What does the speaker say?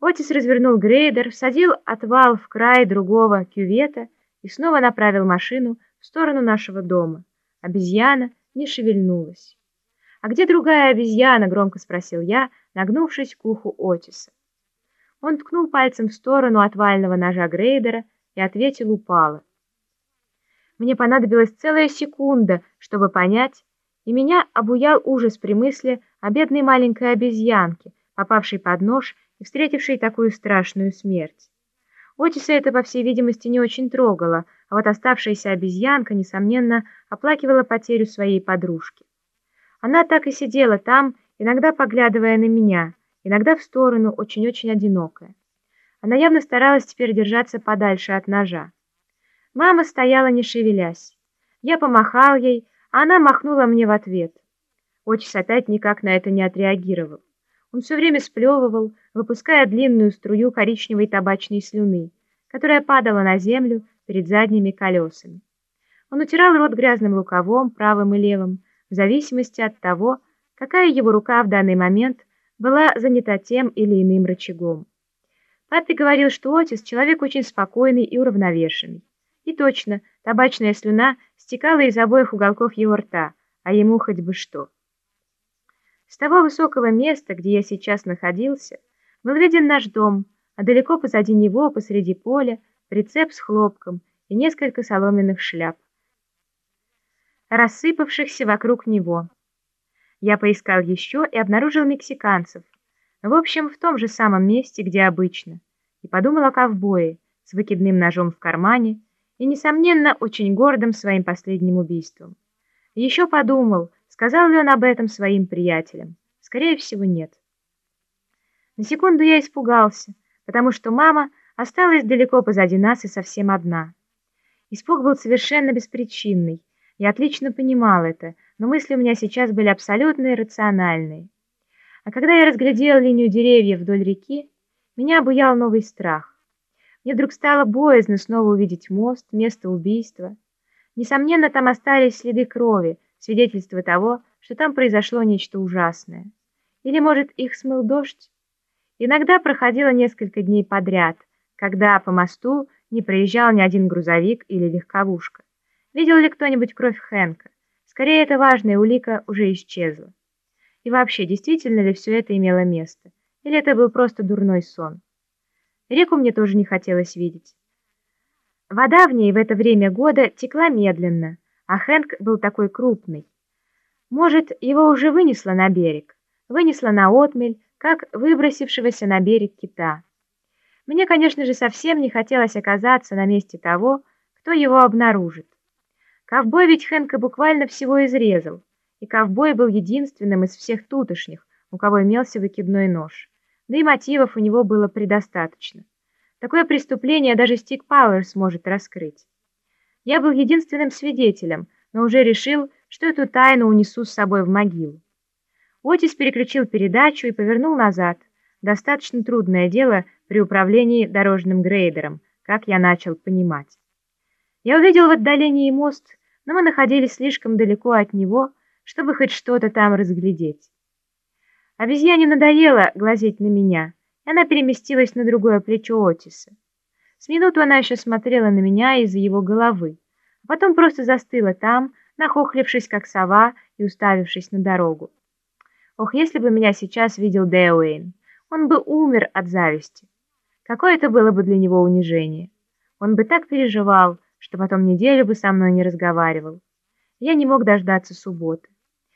Отис развернул грейдер, всадил отвал в край другого кювета и снова направил машину в сторону нашего дома. Обезьяна не шевельнулась. «А где другая обезьяна?» — громко спросил я, нагнувшись к уху Отиса. Он ткнул пальцем в сторону отвального ножа грейдера и ответил упала. Мне понадобилась целая секунда, чтобы понять, и меня обуял ужас при мысли о бедной маленькой обезьянке, попавшей под нож и встретившей такую страшную смерть. Отиса это, по всей видимости, не очень трогало, а вот оставшаяся обезьянка, несомненно, оплакивала потерю своей подружки. Она так и сидела там, иногда поглядывая на меня, иногда в сторону, очень-очень одинокая. Она явно старалась теперь держаться подальше от ножа. Мама стояла, не шевелясь. Я помахал ей, а она махнула мне в ответ. Отец опять никак на это не отреагировал. Он все время сплевывал, выпуская длинную струю коричневой табачной слюны, которая падала на землю перед задними колесами. Он утирал рот грязным рукавом, правым и левым, в зависимости от того, какая его рука в данный момент была занята тем или иным рычагом. Папе говорил, что Отис человек очень спокойный и уравновешенный. И точно, табачная слюна стекала из обоих уголков его рта, а ему хоть бы что. С того высокого места, где я сейчас находился, был виден наш дом, а далеко позади него, посреди поля, прицеп с хлопком и несколько соломенных шляп, рассыпавшихся вокруг него. Я поискал еще и обнаружил мексиканцев, в общем, в том же самом месте, где обычно, и подумал о ковбое с выкидным ножом в кармане, и, несомненно, очень гордым своим последним убийством. еще подумал, сказал ли он об этом своим приятелям. Скорее всего, нет. На секунду я испугался, потому что мама осталась далеко позади нас и совсем одна. Испуг был совершенно беспричинный. Я отлично понимал это, но мысли у меня сейчас были абсолютно иррациональные. А когда я разглядел линию деревьев вдоль реки, меня обуял новый страх. Мне вдруг стало боязно снова увидеть мост, место убийства. Несомненно, там остались следы крови, свидетельство того, что там произошло нечто ужасное. Или, может, их смыл дождь? Иногда проходило несколько дней подряд, когда по мосту не проезжал ни один грузовик или легковушка. Видел ли кто-нибудь кровь Хэнка? Скорее, эта важная улика уже исчезла. И вообще, действительно ли все это имело место? Или это был просто дурной сон? Реку мне тоже не хотелось видеть. Вода в ней в это время года текла медленно, а Хэнк был такой крупный. Может, его уже вынесло на берег, вынесло на отмель, как выбросившегося на берег кита. Мне, конечно же, совсем не хотелось оказаться на месте того, кто его обнаружит. Ковбой ведь Хэнка буквально всего изрезал, и ковбой был единственным из всех тутошних, у кого имелся выкидной нож да и мотивов у него было предостаточно. Такое преступление даже Стик Пауэрс может раскрыть. Я был единственным свидетелем, но уже решил, что эту тайну унесу с собой в могилу. Отис переключил передачу и повернул назад. Достаточно трудное дело при управлении дорожным грейдером, как я начал понимать. Я увидел в отдалении мост, но мы находились слишком далеко от него, чтобы хоть что-то там разглядеть. Обезьяне надоело глазеть на меня, и она переместилась на другое плечо Отиса. С минуту она еще смотрела на меня из-за его головы, а потом просто застыла там, нахохлившись, как сова, и уставившись на дорогу. Ох, если бы меня сейчас видел Дэуэйн, он бы умер от зависти. Какое это было бы для него унижение. Он бы так переживал, что потом неделю бы со мной не разговаривал. Я не мог дождаться субботы.